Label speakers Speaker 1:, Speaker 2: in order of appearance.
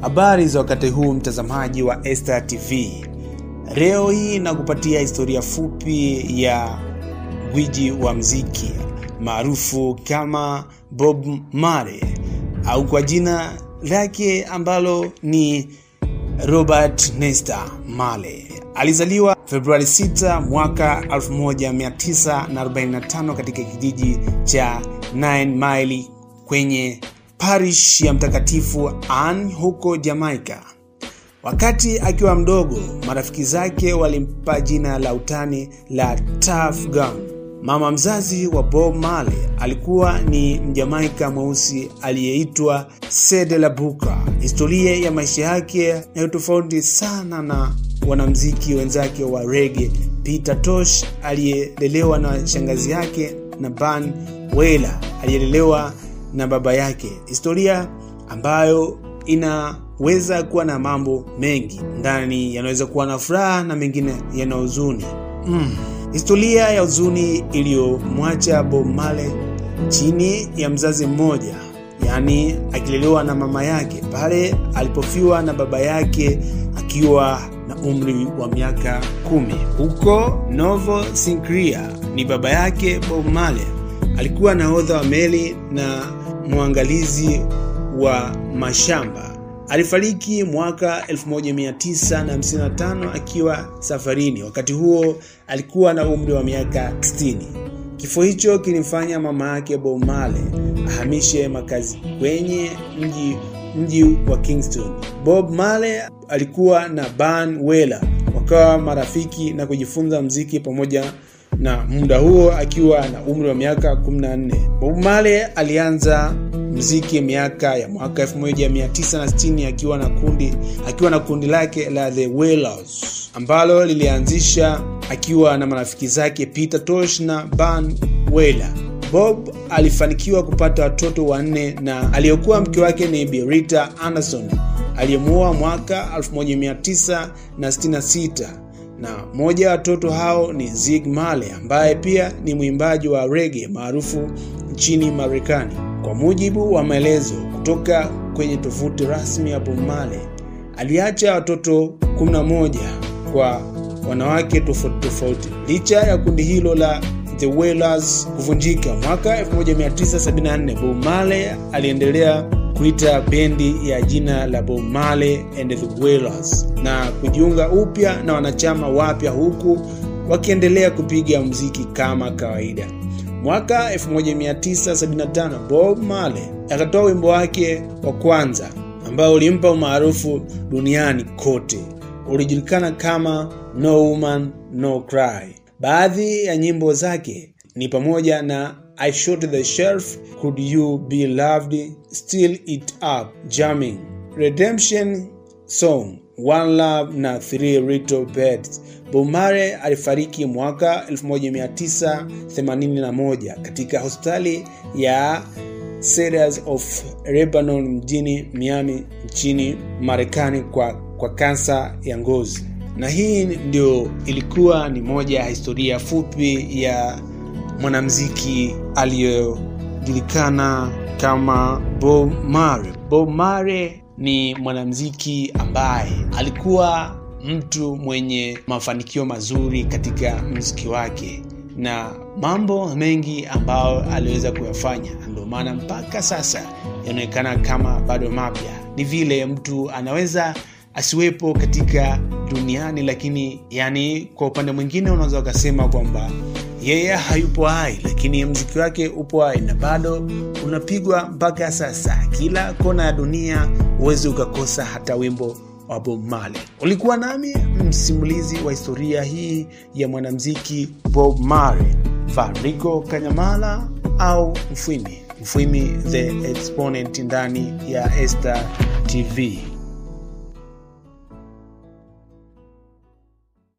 Speaker 1: Habari za wakati huu mtazamaji wa Esta TV. Leo hii nakupatia historia fupi ya gwiji wa mziki maarufu kama Bob mare au kwa jina lake ambalo ni Robert Nesta Marley. Alizaliwa Februari 6 mwaka 1945 katika kijiji cha Nine Mile kwenye parish ya Mtakatifu Anne huko Jamaica. Wakati akiwa mdogo, marafiki zake walimpa jina la utani la Tough. Mama mzazi wa Bob male alikuwa ni Mjamaika mweusi aliyeitwa Sede La Buka. Historia ya maisha yake ni tofauti sana na wanamziki wenzake wa rege. Peter Tosh aliyelelewa na shangazi yake na Ban Wela aliyelelewa na baba yake, historia ambayo inaweza kuwa na mambo mengi ndani, yanaweza kuwa na furaha na mengine yana huzuni mm. Historia ya huzuni iliyomwacha Bob Marley chini ya mzazi mmoja, yaani akilelewa na mama yake pale alipofiwa na baba yake akiwa na umri wa miaka kumi huko Novo Sinclair. Ni baba yake Bob Marley alikuwa nahodha wa meli na mwangalizi wa mashamba. Alifariki mwaka 1955 akiwa safarini. Wakati huo alikuwa na umri wa miaka 60. Kifo hicho kilimfanya mama yake Bomale ahamishe makazi kwenye mji mji wa Kingston. Bob male alikuwa na Ban wela wakawa marafiki na kujifunza mziki pamoja na muda huo akiwa na umri wa miaka 14. Bob Marley alianza mziki miaka ya mwaka 1960 akiwa na kundi akiwa na kundi lake la The Wailers ambalo lilianzisha akiwa na marafiki zake Peter Tosh na Ban Wailer. Bob alifanikiwa kupata watoto wanne na aliyekuwa mke wake ni Berita Anderson aliyemuoa mwaka 1966 na mmoja ya watoto hao ni Zig Marley ambaye pia ni mwimbaji wa rege maarufu nchini Marekani. Kwa mujibu wa maelezo kutoka kwenye tovuti rasmi ya Bob Marley, aliacha watoto 11 kwa wanawake tofauti tofauti. Licha ya kundi hilo la The Wailers kuvunjika mwaka 1974, Bob Marley aliendelea kuita bendi ya jina la Bob Marley and the Wailers na kujiunga upya na wanachama wapya huku wakiendelea kupiga muziki kama kawaida. Mwaka 1975 Bob Marley akatoa wimbo wake wa kwanza ambao ulimpa umaarufu duniani kote. Ulijulikana kama No Woman No Cry. Baadhi ya nyimbo zake ni pamoja na I Shot the shelf. Could You Be Loved, Still It Up, Jamming, Redemption Song, One Love na Three Little Birds. Bob alifariki mwaka 1981 katika hospitali ya Cedars of Lebanon mjini Miami nchini Marekani kwa, kwa kansa ya ngozi. Na hii ndio ilikuwa ni moja ya historia fupi ya mwanamuziki aliyojulikana kama Bob Marley. Bob Marley ni mwanamziki ambaye alikuwa mtu mwenye mafanikio mazuri katika mziki wake na mambo mengi ambayo aliweza kuyafanya, ndio maana mpaka sasa yanaonekana kama bado mapya. Ni vile mtu anaweza asiwepo katika duniani, lakini yani, kwa upande mwingine unaweza ukasema kwamba yeye hayupo hai, lakini mziki wake upo hai na bado unapigwa mpaka sasa. Kila kona ya dunia huwezi ukakosa hata wimbo wa Bob Marley. Ulikuwa nami msimulizi wa historia hii ya mwanamziki Bob Marley, fariko Kanyamala au Mfwimi Mfwimi the Exponent ndani ya este TV.